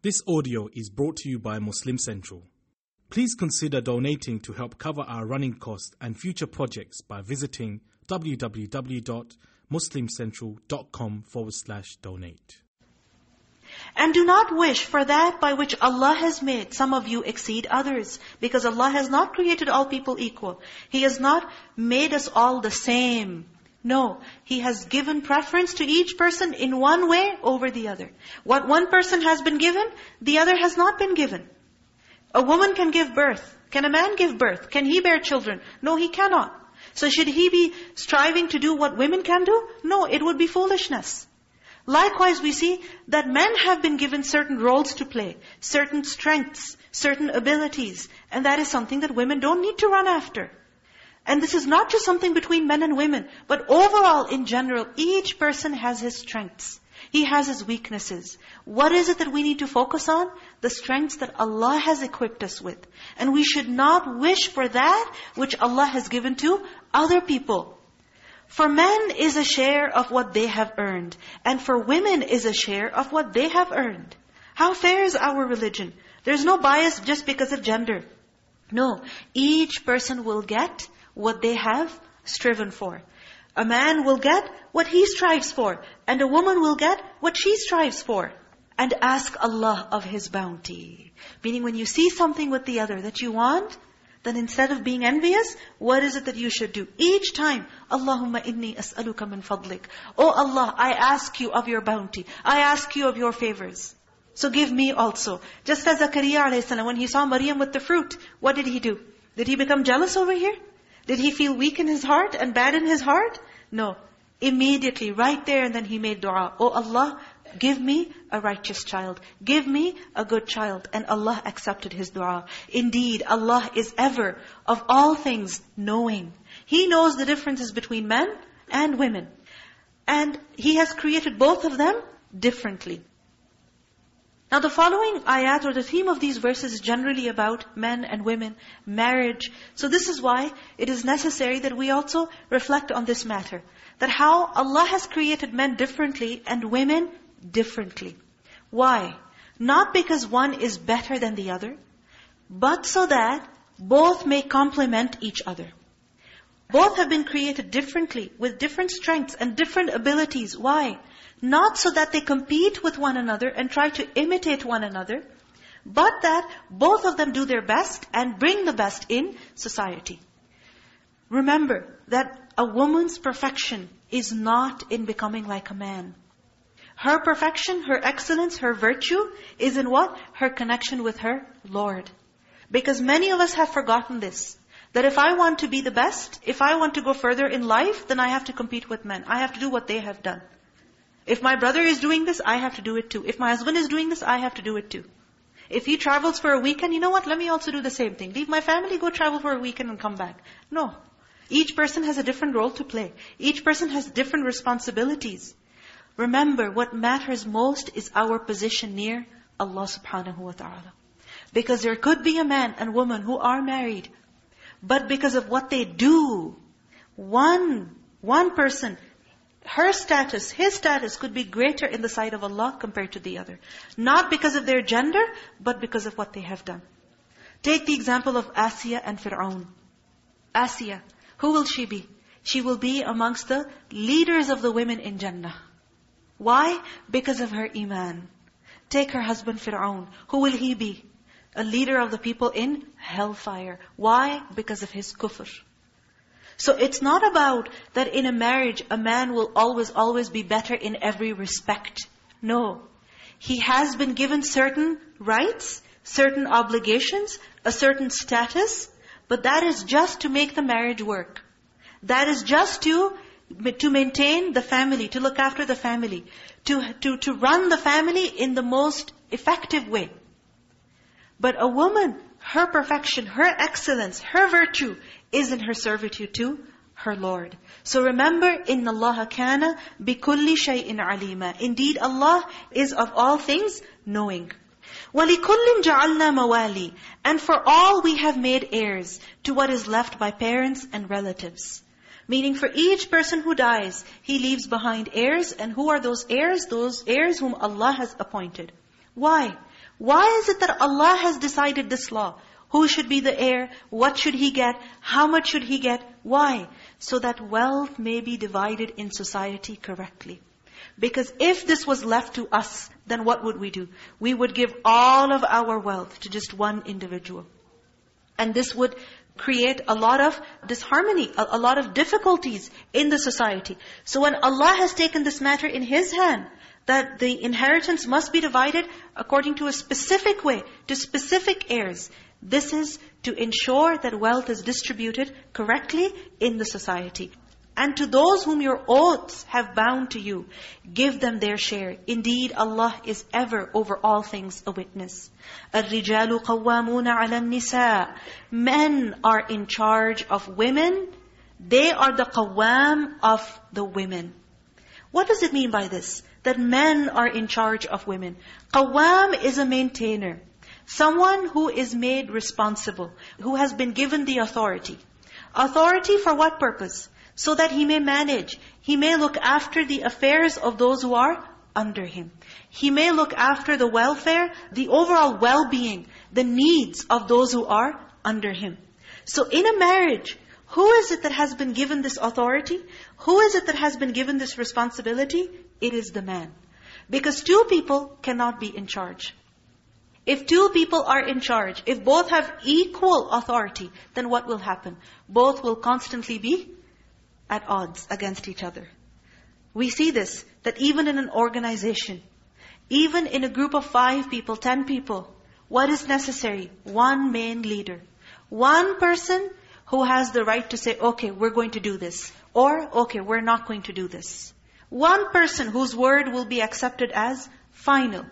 This audio is brought to you by Muslim Central. Please consider donating to help cover our running costs and future projects by visiting www.muslimcentral.com forward slash donate. And do not wish for that by which Allah has made some of you exceed others. Because Allah has not created all people equal. He has not made us all the same. No, He has given preference to each person in one way over the other. What one person has been given, the other has not been given. A woman can give birth. Can a man give birth? Can he bear children? No, he cannot. So should he be striving to do what women can do? No, it would be foolishness. Likewise, we see that men have been given certain roles to play, certain strengths, certain abilities. And that is something that women don't need to run after. And this is not just something between men and women, but overall in general, each person has his strengths. He has his weaknesses. What is it that we need to focus on? The strengths that Allah has equipped us with. And we should not wish for that which Allah has given to other people. For men is a share of what they have earned. And for women is a share of what they have earned. How fair is our religion? There's no bias just because of gender. No, each person will get what they have striven for. A man will get what he strives for. And a woman will get what she strives for. And ask Allah of His bounty. Meaning when you see something with the other that you want, then instead of being envious, what is it that you should do? Each time, Allahumma inni as'aluka min fadlik. Oh Allah, I ask you of your bounty. I ask you of your favors. So give me also. Just as Zakaria a.s., when he saw Maryam with the fruit, what did he do? Did he become jealous over here? Did he feel weak in his heart and bad in his heart? No. Immediately, right there, and then he made dua. Oh Allah, give me a righteous child. Give me a good child. And Allah accepted his dua. Indeed, Allah is ever, of all things, knowing. He knows the differences between men and women. And He has created both of them differently. Now the following ayat or the theme of these verses is generally about men and women, marriage. So this is why it is necessary that we also reflect on this matter. That how Allah has created men differently and women differently. Why? Not because one is better than the other, but so that both may complement each other. Both have been created differently, with different strengths and different abilities. Why? Not so that they compete with one another and try to imitate one another, but that both of them do their best and bring the best in society. Remember that a woman's perfection is not in becoming like a man. Her perfection, her excellence, her virtue is in what? Her connection with her Lord. Because many of us have forgotten this. That if I want to be the best, if I want to go further in life, then I have to compete with men. I have to do what they have done. If my brother is doing this, I have to do it too. If my husband is doing this, I have to do it too. If he travels for a weekend, you know what? Let me also do the same thing. Leave my family, go travel for a weekend and come back. No. Each person has a different role to play. Each person has different responsibilities. Remember, what matters most is our position near Allah subhanahu wa ta'ala. Because there could be a man and woman who are married, but because of what they do, one, one person her status, his status could be greater in the sight of Allah compared to the other. Not because of their gender, but because of what they have done. Take the example of Asiya and Fir'aun. Asiya, who will she be? She will be amongst the leaders of the women in Jannah. Why? Because of her iman. Take her husband Fir'aun. Who will he be? A leader of the people in hellfire. Why? Because of his kufr. So it's not about that in a marriage, a man will always, always be better in every respect. No. He has been given certain rights, certain obligations, a certain status, but that is just to make the marriage work. That is just to, to maintain the family, to look after the family, to, to, to run the family in the most effective way. But a woman, her perfection, her excellence, her virtue is in her servitude to her Lord. So remember, إِنَّ اللَّهَ كَانَ بِكُلِّ شَيْءٍ عَلِيمًا Indeed, Allah is of all things knowing. وَلِكُلٍّ جَعَلْنَا مَوَالِي And for all we have made heirs to what is left by parents and relatives. Meaning for each person who dies, he leaves behind heirs. And who are those heirs? Those heirs whom Allah has appointed. Why? Why is it that Allah has decided this law? Who should be the heir? What should he get? How much should he get? Why? So that wealth may be divided in society correctly. Because if this was left to us, then what would we do? We would give all of our wealth to just one individual. And this would create a lot of disharmony, a, a, lot of difficulties in the society. So when Allah has taken this matter in His hand, that the inheritance must be divided according to a specific way, to specific heirs. This is to ensure that wealth is distributed correctly in the society. And to those whom your oaths have bound to you, give them their share. Indeed, Allah is ever over all things a witness. الرِّجَالُ قَوَّامُونَ عَلَى النِّسَاءِ Men are in charge of women. They are the qawwam of the women. What does it mean by this? That men are in charge of women. Qawwam is a maintainer. Someone who is made responsible, who has been given the authority. Authority for what purpose? so that he may manage. He may look after the affairs of those who are under him. He may look after the welfare, the overall well-being, the needs of those who are under him. So in a marriage, who is it that has been given this authority? Who is it that has been given this responsibility? It is the man. Because two people cannot be in charge. If two people are in charge, if both have equal authority, then what will happen? Both will constantly be at odds against each other. We see this, that even in an organization, even in a group of five people, ten people, what is necessary? One main leader. One person who has the right to say, okay, we're going to do this. Or, okay, we're not going to do this. One person whose word will be accepted as final.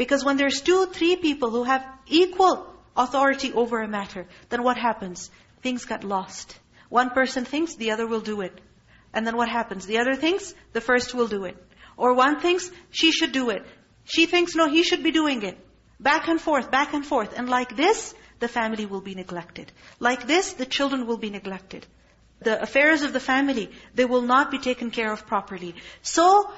Because when there's two, three people who have equal authority over a matter, then what happens? Things get lost. One person thinks, the other will do it. And then what happens? The other thinks, the first will do it. Or one thinks, she should do it. She thinks, no, he should be doing it. Back and forth, back and forth. And like this, the family will be neglected. Like this, the children will be neglected. The affairs of the family, they will not be taken care of properly. So,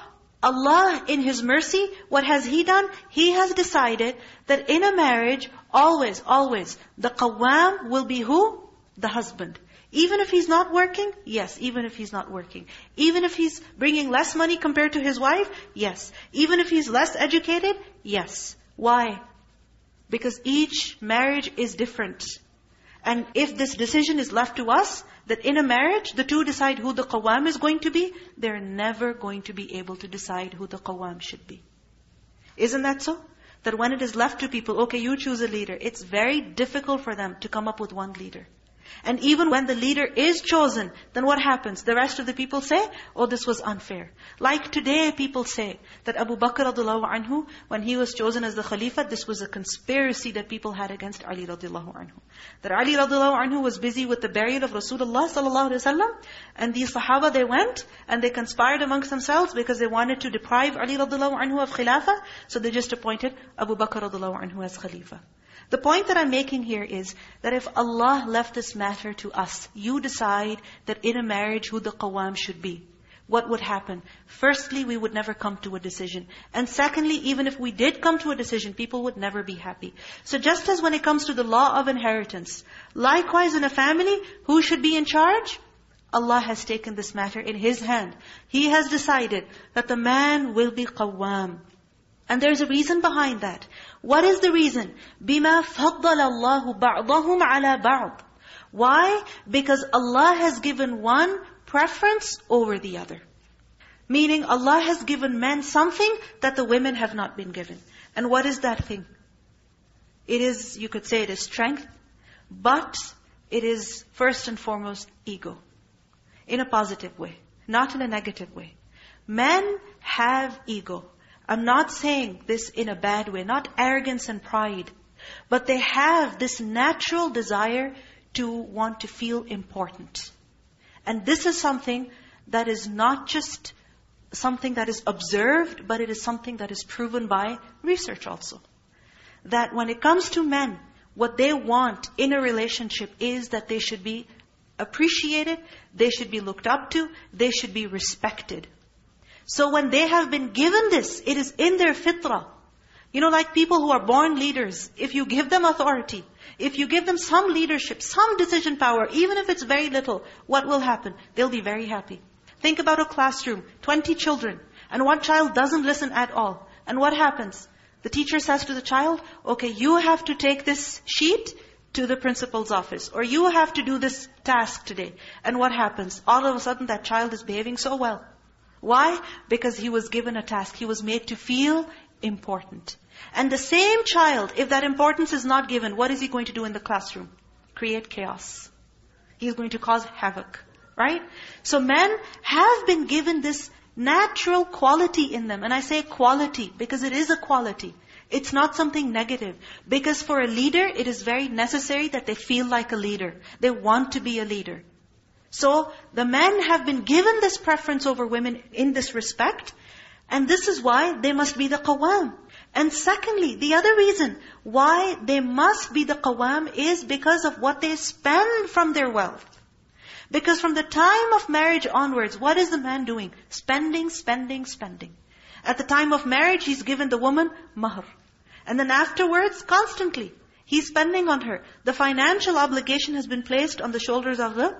Allah, in His mercy, what has He done? He has decided that in a marriage, always, always, the qawwam will be who? The husband. Even if he's not working? Yes, even if he's not working. Even if he's bringing less money compared to his wife? Yes. Even if he's less educated? Yes. Why? Because each marriage is different. And if this decision is left to us, that in a marriage, the two decide who the qawwam is going to be, they're never going to be able to decide who the qawwam should be. Isn't that so? That when it is left to people, okay, you choose a leader, it's very difficult for them to come up with one leader. And even when the leader is chosen, then what happens? The rest of the people say, oh, this was unfair. Like today, people say that Abu Bakr radiallahu anhu, when he was chosen as the Khalifa, this was a conspiracy that people had against Ali radiallahu anhu. That Ali radiallahu anhu was busy with the burial of Rasulullah sallallahu alaihi wasallam, and these Sahaba, they went, and they conspired amongst themselves because they wanted to deprive Ali radiallahu anhu of Khilafah, so they just appointed Abu Bakr radiallahu anhu as Khalifa. The point that I'm making here is that if Allah left this matter to us, you decide that in a marriage who the qawam should be, what would happen? Firstly, we would never come to a decision. And secondly, even if we did come to a decision, people would never be happy. So just as when it comes to the law of inheritance, likewise in a family, who should be in charge? Allah has taken this matter in His hand. He has decided that the man will be qawwam. And there's a reason behind that. What is the reason? بِمَا فَضَّلَ اللَّهُ بَعْضَهُمْ عَلَى بَعْضٍ Why? Because Allah has given one preference over the other. Meaning Allah has given men something that the women have not been given. And what is that thing? It is, you could say it is strength, but it is first and foremost ego. In a positive way, not in a negative way. Men have ego. I'm not saying this in a bad way, not arrogance and pride. But they have this natural desire to want to feel important. And this is something that is not just something that is observed, but it is something that is proven by research also. That when it comes to men, what they want in a relationship is that they should be appreciated, they should be looked up to, they should be respected. So when they have been given this, it is in their fitrah You know, like people who are born leaders, if you give them authority, if you give them some leadership, some decision power, even if it's very little, what will happen? They'll be very happy. Think about a classroom, 20 children, and one child doesn't listen at all. And what happens? The teacher says to the child, okay, you have to take this sheet to the principal's office. Or you have to do this task today. And what happens? All of a sudden that child is behaving so well. Why? Because he was given a task. He was made to feel important. And the same child, if that importance is not given, what is he going to do in the classroom? Create chaos. He's going to cause havoc. Right? So men have been given this natural quality in them. And I say quality because it is a quality. It's not something negative. Because for a leader, it is very necessary that they feel like a leader. They want to be a leader. So, the men have been given this preference over women in this respect. And this is why they must be the qawam. And secondly, the other reason why they must be the qawam is because of what they spend from their wealth. Because from the time of marriage onwards, what is the man doing? Spending, spending, spending. At the time of marriage, he's given the woman mahr. And then afterwards, constantly, he's spending on her. The financial obligation has been placed on the shoulders of the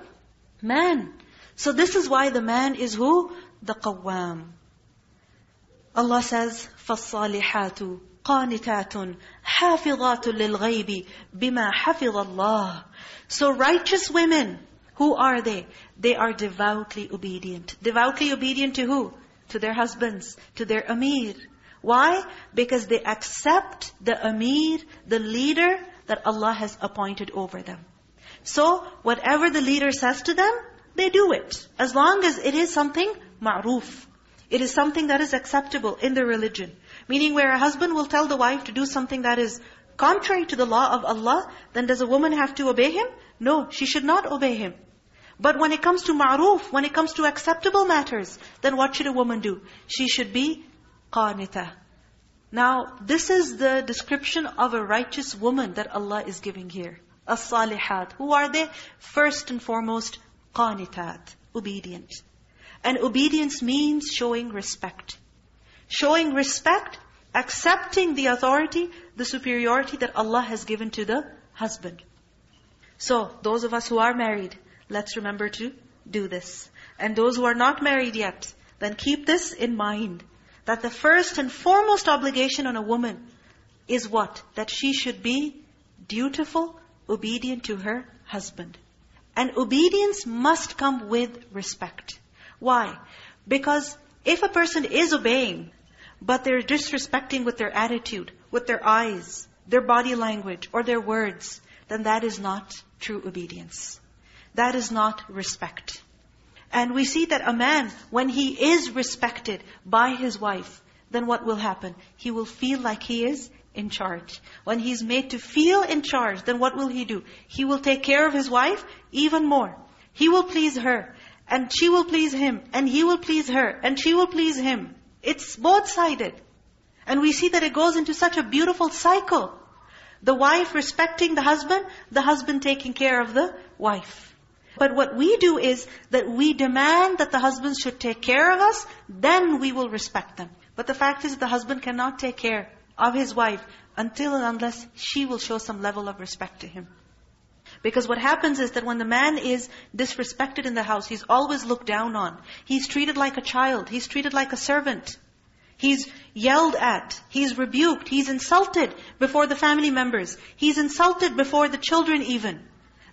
man. So this is why the man is who? The qawwam. Allah says, فَالصَّالِحَاتُ قَانِتَاتٌ حَافِظَاتٌ لِلْغَيْبِ بِمَا حَفِظَ اللَّهِ So righteous women, who are they? They are devoutly obedient. Devoutly obedient to who? To their husbands, to their amir. Why? Because they accept the amir, the leader that Allah has appointed over them. So, whatever the leader says to them, they do it. As long as it is something ma'roof. It is something that is acceptable in the religion. Meaning where a husband will tell the wife to do something that is contrary to the law of Allah, then does a woman have to obey him? No, she should not obey him. But when it comes to ma'roof, when it comes to acceptable matters, then what should a woman do? She should be qanita. Now, this is the description of a righteous woman that Allah is giving here. As-salihat. Who are they? First and foremost, qanitat. Obedient. And obedience means showing respect. Showing respect, accepting the authority, the superiority that Allah has given to the husband. So, those of us who are married, let's remember to do this. And those who are not married yet, then keep this in mind. That the first and foremost obligation on a woman is what? That she should be dutiful, obedient to her husband. And obedience must come with respect. Why? Because if a person is obeying, but they're disrespecting with their attitude, with their eyes, their body language, or their words, then that is not true obedience. That is not respect. And we see that a man, when he is respected by his wife, then what will happen? He will feel like he is in charge. When he's made to feel in charge, then what will he do? He will take care of his wife even more. He will please her, and she will please him, and he will please her, and she will please him. It's both-sided. And we see that it goes into such a beautiful cycle. The wife respecting the husband, the husband taking care of the wife. But what we do is that we demand that the husband should take care of us, then we will respect them. But the fact is the husband cannot take care of his wife until and unless she will show some level of respect to him. Because what happens is that when the man is disrespected in the house, he's always looked down on. He's treated like a child. He's treated like a servant. He's yelled at. He's rebuked. He's insulted before the family members. He's insulted before the children even.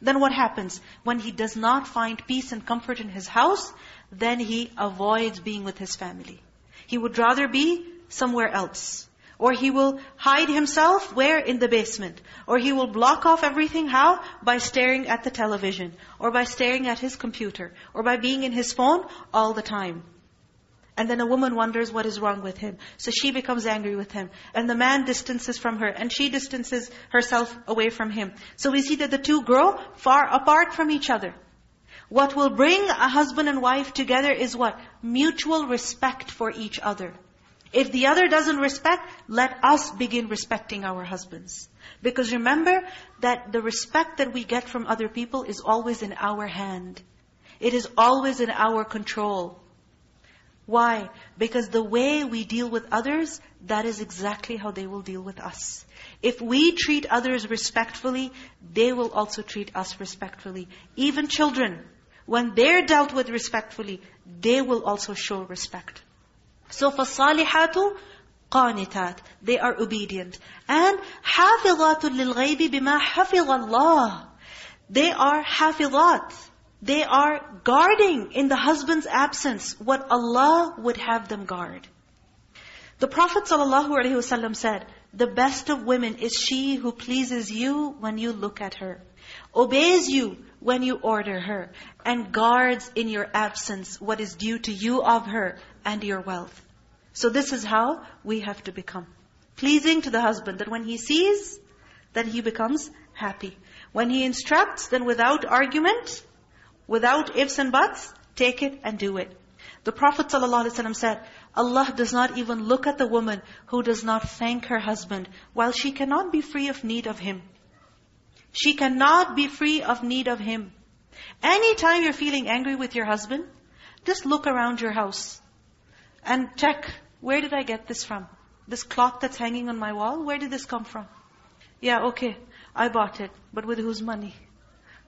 Then what happens? When he does not find peace and comfort in his house, then he avoids being with his family. He would rather be somewhere else. Or he will hide himself where? In the basement. Or he will block off everything. How? By staring at the television. Or by staring at his computer. Or by being in his phone all the time. And then a woman wonders what is wrong with him. So she becomes angry with him. And the man distances from her. And she distances herself away from him. So we see that the two grow far apart from each other. What will bring a husband and wife together is what? Mutual respect for each other. If the other doesn't respect, let us begin respecting our husbands. Because remember that the respect that we get from other people is always in our hand. It is always in our control. Why? Because the way we deal with others, that is exactly how they will deal with us. If we treat others respectfully, they will also treat us respectfully. Even children, when they're dealt with respectfully, they will also show respect. So فَالصَّالِحَاتُ قَانِتَات They are obedient. And حَافِظَاتٌ لِلْغَيْبِ بِمَا حَفِظَ اللَّهِ They are hafizat. They are guarding in the husband's absence what Allah would have them guard. The Prophet ﷺ said, the best of women is she who pleases you when you look at her, obeys you when you order her, and guards in your absence what is due to you of her and your wealth. So this is how we have to become. Pleasing to the husband, that when he sees, then he becomes happy. When he instructs, then without argument, Without ifs and buts, take it and do it. The Prophet ﷺ said, Allah does not even look at the woman who does not thank her husband while she cannot be free of need of him. She cannot be free of need of him. Anytime you're feeling angry with your husband, just look around your house and check, where did I get this from? This cloth that's hanging on my wall, where did this come from? Yeah, okay, I bought it, but with whose money?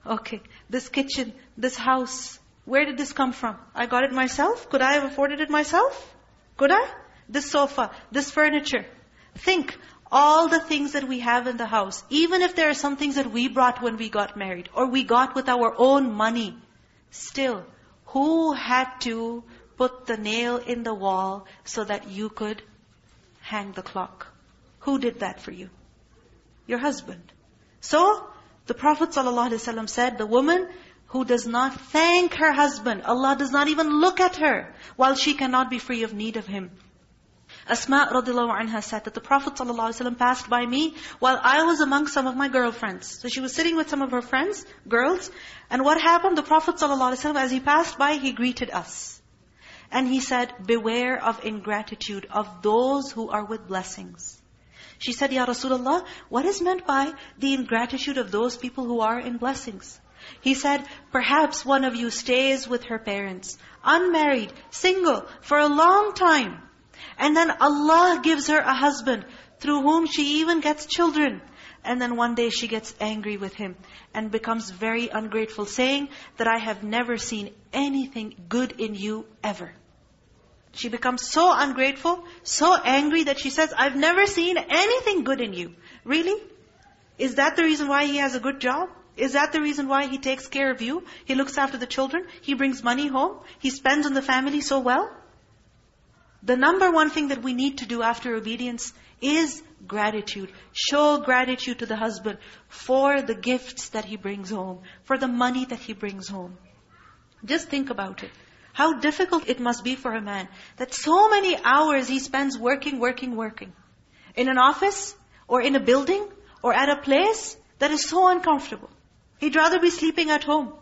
Okay, this kitchen, this house, where did this come from? I got it myself? Could I have afforded it myself? Could I? This sofa, this furniture. Think, all the things that we have in the house, even if there are some things that we brought when we got married, or we got with our own money, still, who had to put the nail in the wall so that you could hang the clock? Who did that for you? Your husband. So, the Prophet ﷺ said, the woman who does not thank her husband, Allah does not even look at her while she cannot be free of need of him. Asma radiallahu anha said that the Prophet ﷺ passed by me while I was among some of my girlfriends. So she was sitting with some of her friends, girls, and what happened? The Prophet ﷺ, as he passed by, he greeted us. And he said, beware of ingratitude of those who are with blessings. She said, Ya Rasulullah, what is meant by the ingratitude of those people who are in blessings? He said, perhaps one of you stays with her parents, unmarried, single, for a long time. And then Allah gives her a husband through whom she even gets children. And then one day she gets angry with him and becomes very ungrateful, saying that I have never seen anything good in you ever. She becomes so ungrateful, so angry that she says, I've never seen anything good in you. Really? Is that the reason why he has a good job? Is that the reason why he takes care of you? He looks after the children? He brings money home? He spends on the family so well? The number one thing that we need to do after obedience is gratitude. Show gratitude to the husband for the gifts that he brings home, for the money that he brings home. Just think about it. How difficult it must be for a man that so many hours he spends working, working, working. In an office, or in a building, or at a place that is so uncomfortable. He'd rather be sleeping at home.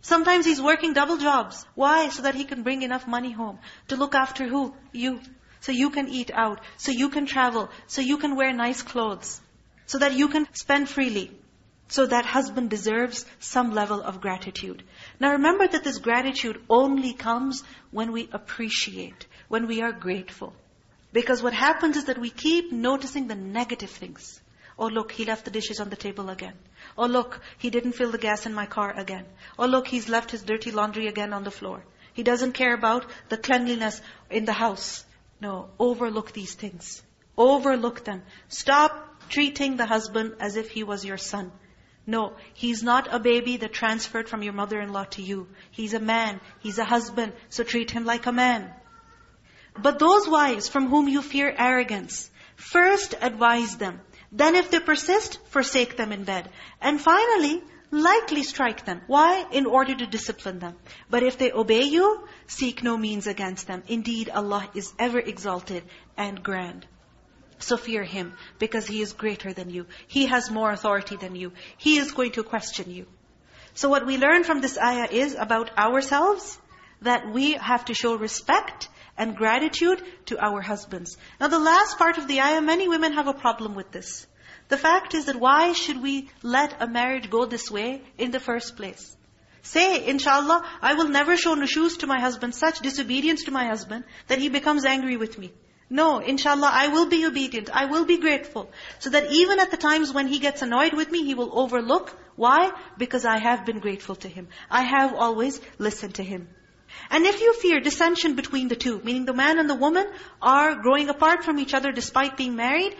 Sometimes he's working double jobs. Why? So that he can bring enough money home. To look after who? You. So you can eat out. So you can travel. So you can wear nice clothes. So that you can spend freely. So that husband deserves some level of gratitude. Now remember that this gratitude only comes when we appreciate, when we are grateful. Because what happens is that we keep noticing the negative things. Oh look, he left the dishes on the table again. Oh look, he didn't fill the gas in my car again. Oh look, he's left his dirty laundry again on the floor. He doesn't care about the cleanliness in the house. No, overlook these things. Overlook them. Stop treating the husband as if he was your son. No, he's not a baby that transferred from your mother-in-law to you. He's a man. He's a husband. So treat him like a man. But those wives from whom you fear arrogance, first advise them. Then if they persist, forsake them in bed. And finally, lightly strike them. Why? In order to discipline them. But if they obey you, seek no means against them. Indeed, Allah is ever exalted and grand. So fear Him because He is greater than you. He has more authority than you. He is going to question you. So what we learn from this ayah is about ourselves, that we have to show respect and gratitude to our husbands. Now the last part of the ayah, many women have a problem with this. The fact is that why should we let a marriage go this way in the first place? Say, inshallah, I will never show nushuz to my husband, such disobedience to my husband, that he becomes angry with me. No, inshallah, I will be obedient. I will be grateful. So that even at the times when he gets annoyed with me, he will overlook. Why? Because I have been grateful to him. I have always listened to him. And if you fear dissension between the two, meaning the man and the woman are growing apart from each other despite being married,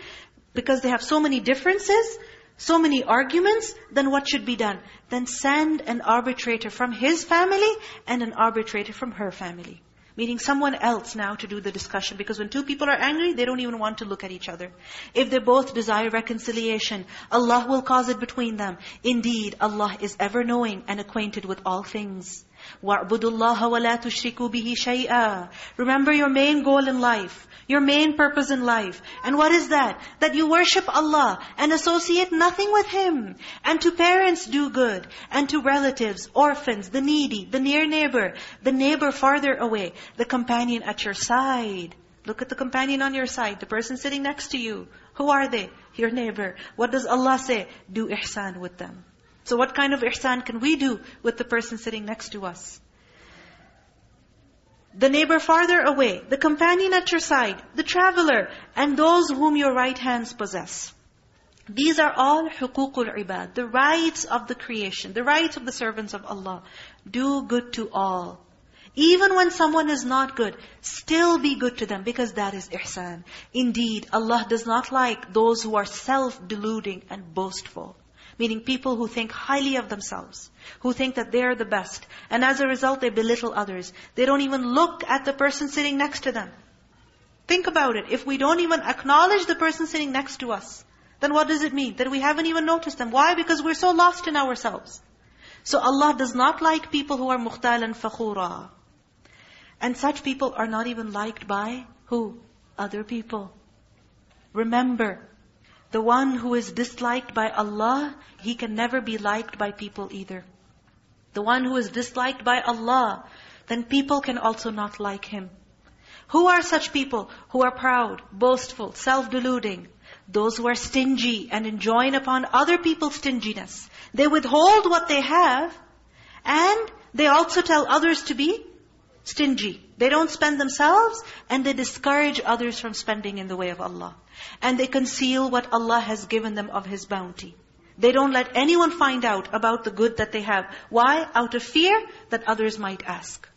because they have so many differences, so many arguments, then what should be done? Then send an arbitrator from his family and an arbitrator from her family. Meaning someone else now to do the discussion. Because when two people are angry, they don't even want to look at each other. If they both desire reconciliation, Allah will cause it between them. Indeed, Allah is ever knowing and acquainted with all things. وَاعْبُدُوا اللَّهَ وَلَا تُشْرِكُوا بِهِ شَيْئًا Remember your main goal in life, your main purpose in life. And what is that? That you worship Allah and associate nothing with Him. And to parents do good. And to relatives, orphans, the needy, the near neighbor, the neighbor farther away, the companion at your side. Look at the companion on your side, the person sitting next to you. Who are they? Your neighbor. What does Allah say? Do ihsan with them. So what kind of ihsan can we do with the person sitting next to us? The neighbor farther away, the companion at your side, the traveler, and those whom your right hands possess. These are all hukukul ibad, the rights of the creation, the rights of the servants of Allah. Do good to all. Even when someone is not good, still be good to them because that is ihsan. Indeed, Allah does not like those who are self-deluding and boastful. Meaning people who think highly of themselves, who think that they are the best. And as a result, they belittle others. They don't even look at the person sitting next to them. Think about it. If we don't even acknowledge the person sitting next to us, then what does it mean? That we haven't even noticed them. Why? Because we're so lost in ourselves. So Allah does not like people who are mukhtalan fakhura. And such people are not even liked by who? Other people. Remember, the one who is disliked by Allah, he can never be liked by people either. The one who is disliked by Allah, then people can also not like him. Who are such people who are proud, boastful, self-deluding? Those who are stingy and enjoin upon other people's stinginess. They withhold what they have and they also tell others to be stingy. They don't spend themselves and they discourage others from spending in the way of Allah. And they conceal what Allah has given them of His bounty. They don't let anyone find out about the good that they have. Why? Out of fear that others might ask.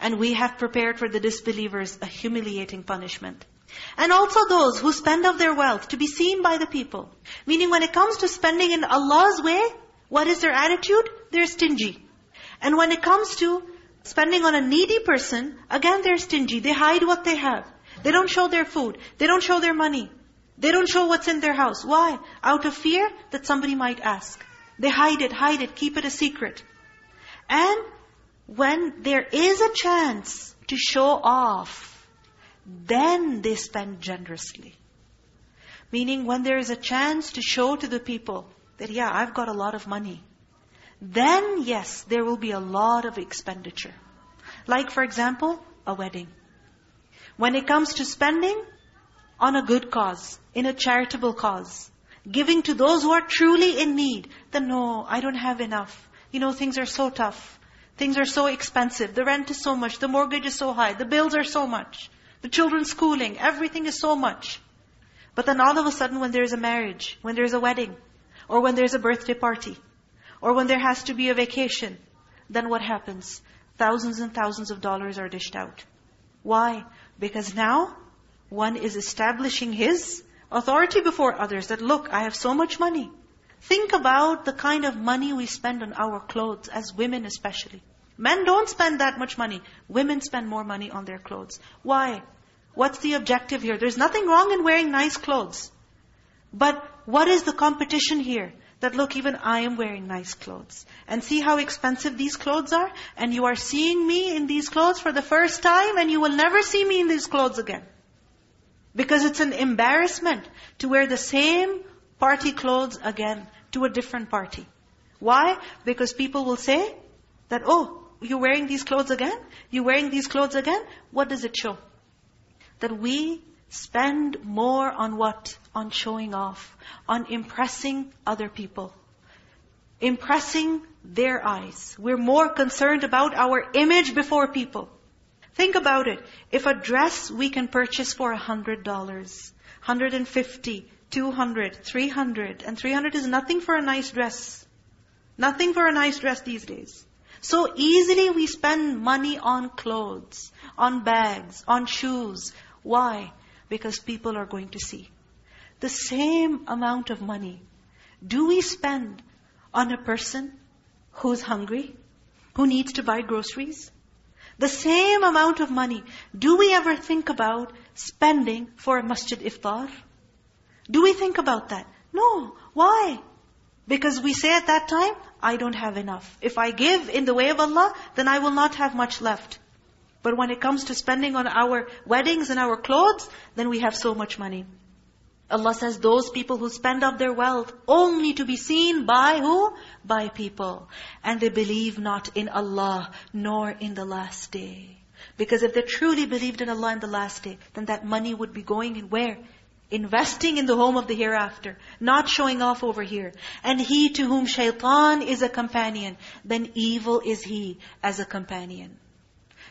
And we have prepared for the disbelievers a humiliating punishment. And also those who spend of their wealth to be seen by the people. Meaning when it comes to spending in Allah's way, what is their attitude? They're stingy. And when it comes to spending on a needy person, again they're stingy. They hide what they have. They don't show their food. They don't show their money. They don't show what's in their house. Why? Out of fear that somebody might ask. They hide it, hide it, keep it a secret. And when there is a chance to show off, then they spend generously. Meaning when there is a chance to show to the people that, yeah, I've got a lot of money. Then, yes, there will be a lot of expenditure. Like, for example, a wedding. When it comes to spending on a good cause, in a charitable cause, giving to those who are truly in need, then no, I don't have enough. You know, things are so tough. Things are so expensive. The rent is so much. The mortgage is so high. The bills are so much. The children's schooling. Everything is so much. But then all of a sudden when there's a marriage, when there's a wedding, or when there's a birthday party, or when there has to be a vacation, then what happens? Thousands and thousands of dollars are dished out. Why? Because now, one is establishing his authority before others that, look, I have so much money. Think about the kind of money we spend on our clothes, as women especially. Men don't spend that much money. Women spend more money on their clothes. Why? What's the objective here? There's nothing wrong in wearing nice clothes. But what is the competition here? That look, even I am wearing nice clothes. And see how expensive these clothes are? And you are seeing me in these clothes for the first time and you will never see me in these clothes again. Because it's an embarrassment to wear the same party clothes again to a different party. Why? Because people will say that, oh, you're wearing these clothes again? You're wearing these clothes again? What does it show? That we spend more on what? On showing off, on impressing other people. impressing their eyes. We're more concerned about our image before people. Think about it. If a dress we can purchase for a $100, 150 200 300 and 300 is nothing for a nice dress. Nothing for a nice dress these days. So easily we spend money on clothes, on bags, on shoes. Why? Because people are going to see. The same amount of money do we spend on a person who's hungry, who needs to buy groceries? The same amount of money, do we ever think about spending for a masjid iftar? Do we think about that? No. Why? Because we say at that time, I don't have enough. If I give in the way of Allah, then I will not have much left. But when it comes to spending on our weddings and our clothes, then we have so much money. Allah says, those people who spend up their wealth only to be seen by who? By people. And they believe not in Allah, nor in the last day. Because if they truly believed in Allah in the last day, then that money would be going in where? Investing in the home of the hereafter. Not showing off over here. And he to whom shaitan is a companion, then evil is he as a companion.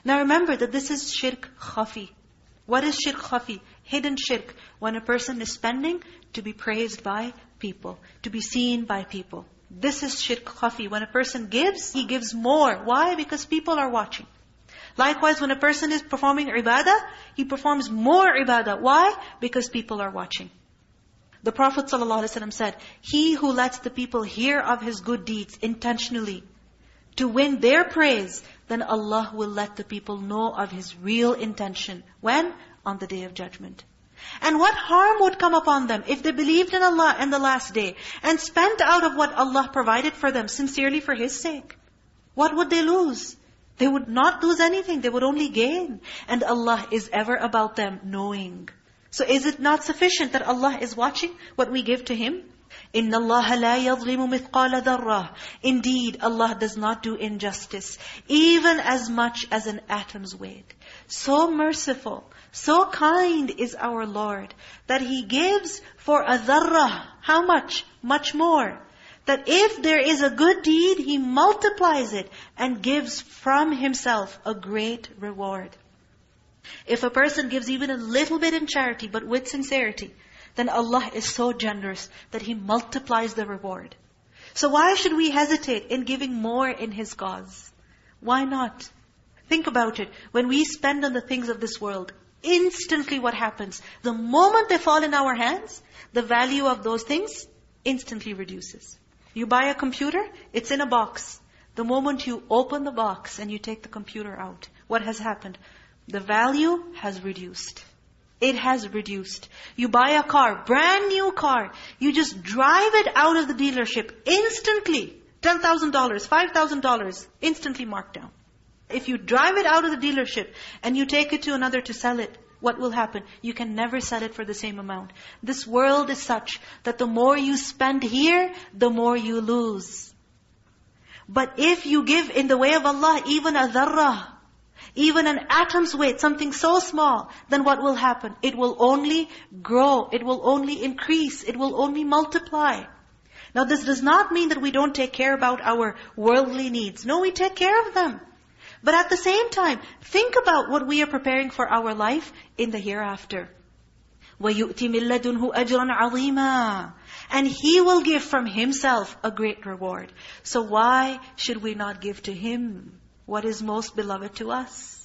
Now remember that this is shirk khafi. What is shirk khafi? Hidden shirk. When a person is spending to be praised by people, to be seen by people. This is shirk khafi. When a person gives, he gives more. Why? Because people are watching. Likewise, when a person is performing ibadah, he performs more ibadah. Why? Because people are watching. The Prophet ﷺ said, He who lets the people hear of his good deeds intentionally, to win their praise, then Allah will let the people know of His real intention. When? On the Day of Judgment. And what harm would come upon them if they believed in Allah and the last day and spent out of what Allah provided for them sincerely for His sake? What would they lose? They would not lose anything. They would only gain. And Allah is ever about them knowing. So is it not sufficient that Allah is watching what we give to Him? إِنَّ اللَّهَ لَا يَظْلِمُ مِثْقَالَ ذَرَّةٍ Indeed, Allah does not do injustice, even as much as an atom's weight. So merciful, so kind is our Lord, that He gives for a dharrah. How much? Much more. That if there is a good deed, He multiplies it and gives from Himself a great reward. If a person gives even a little bit in charity, but with sincerity, then Allah is so generous that He multiplies the reward. So why should we hesitate in giving more in His cause? Why not? Think about it. When we spend on the things of this world, instantly what happens? The moment they fall in our hands, the value of those things instantly reduces. You buy a computer, it's in a box. The moment you open the box and you take the computer out, what has happened? The value has reduced. It has reduced. You buy a car, brand new car. You just drive it out of the dealership instantly. $10,000, $5,000, instantly marked down. If you drive it out of the dealership and you take it to another to sell it, what will happen? You can never sell it for the same amount. This world is such that the more you spend here, the more you lose. But if you give in the way of Allah, even a dharrah, even an atom's weight, something so small, then what will happen? It will only grow. It will only increase. It will only multiply. Now this does not mean that we don't take care about our worldly needs. No, we take care of them. But at the same time, think about what we are preparing for our life in the hereafter. وَيُؤْتِ مِن لَدُنْهُ أَجْرًا عَظِيمًا And He will give from Himself a great reward. So why should we not give to Him what is most beloved to us?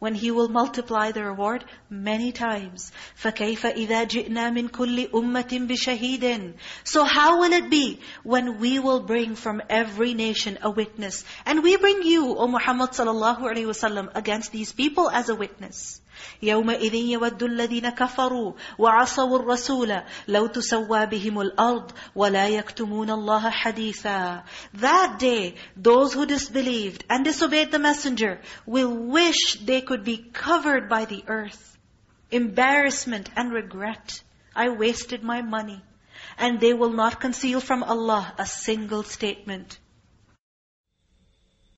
when He will multiply the reward many times. فَكَيْفَ إِذَا جِئْنَا مِنْ كُلِّ أُمَّةٍ بِشَهِيدٍ So how will it be when we will bring from every nation a witness? And we bring you, O Muhammad sallallahu alaihi wasallam, against these people as a witness. يومئذ يود الذين كفروا وعصوا الرسول لو تسوى بهم الأرض ولا يكتمون الله حديثا That day, those who disbelieved and disobeyed the messenger will wish they could be covered by the earth. Embarrassment and regret. I wasted my money. And they will not conceal from Allah a single statement.